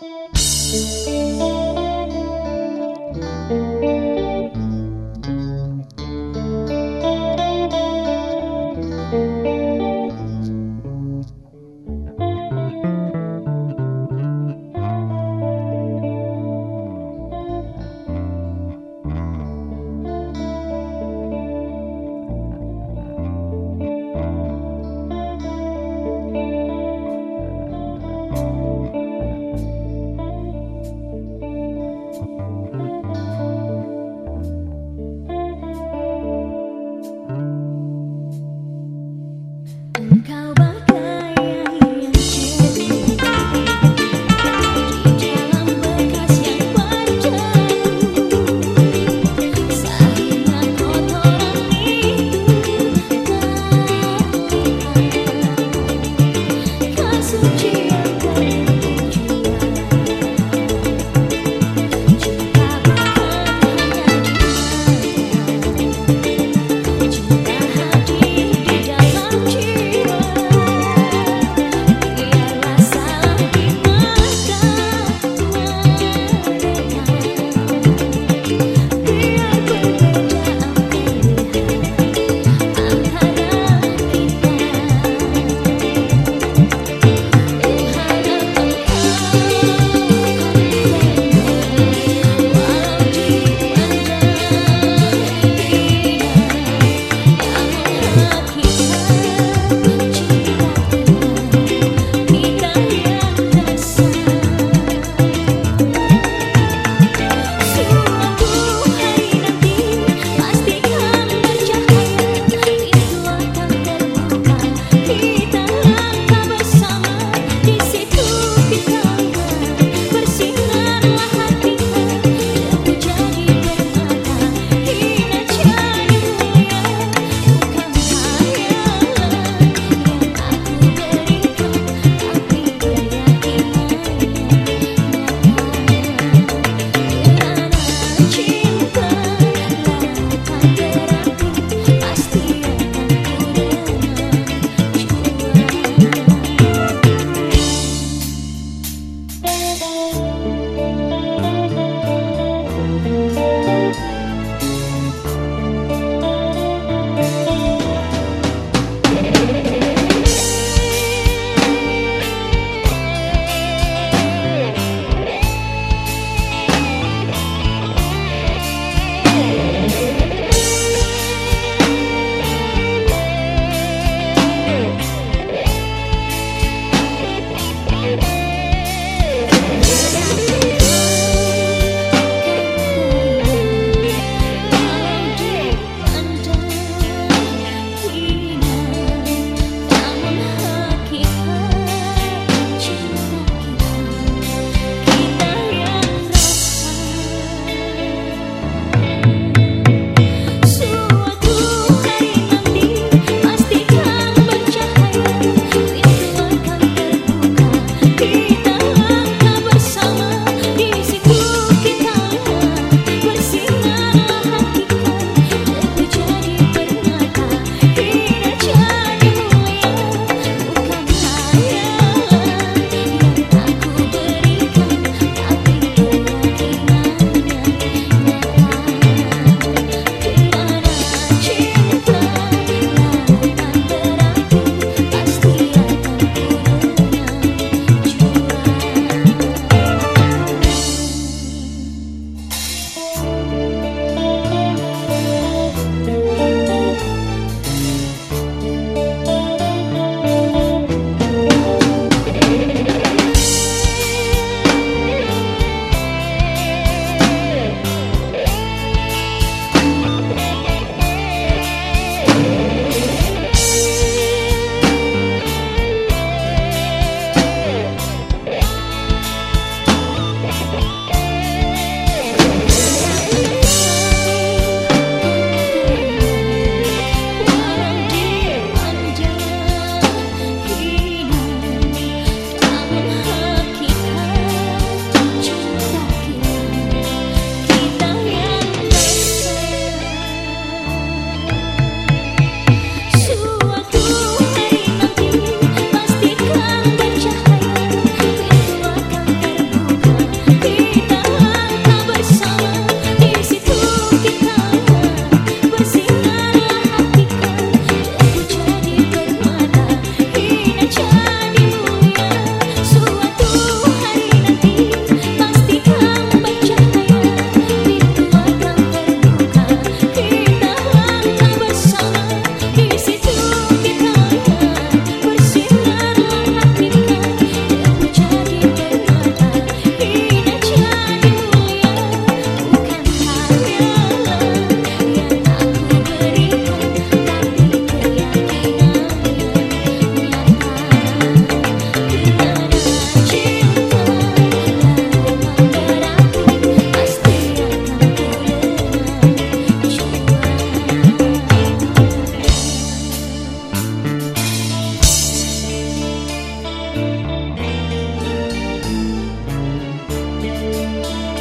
Música Música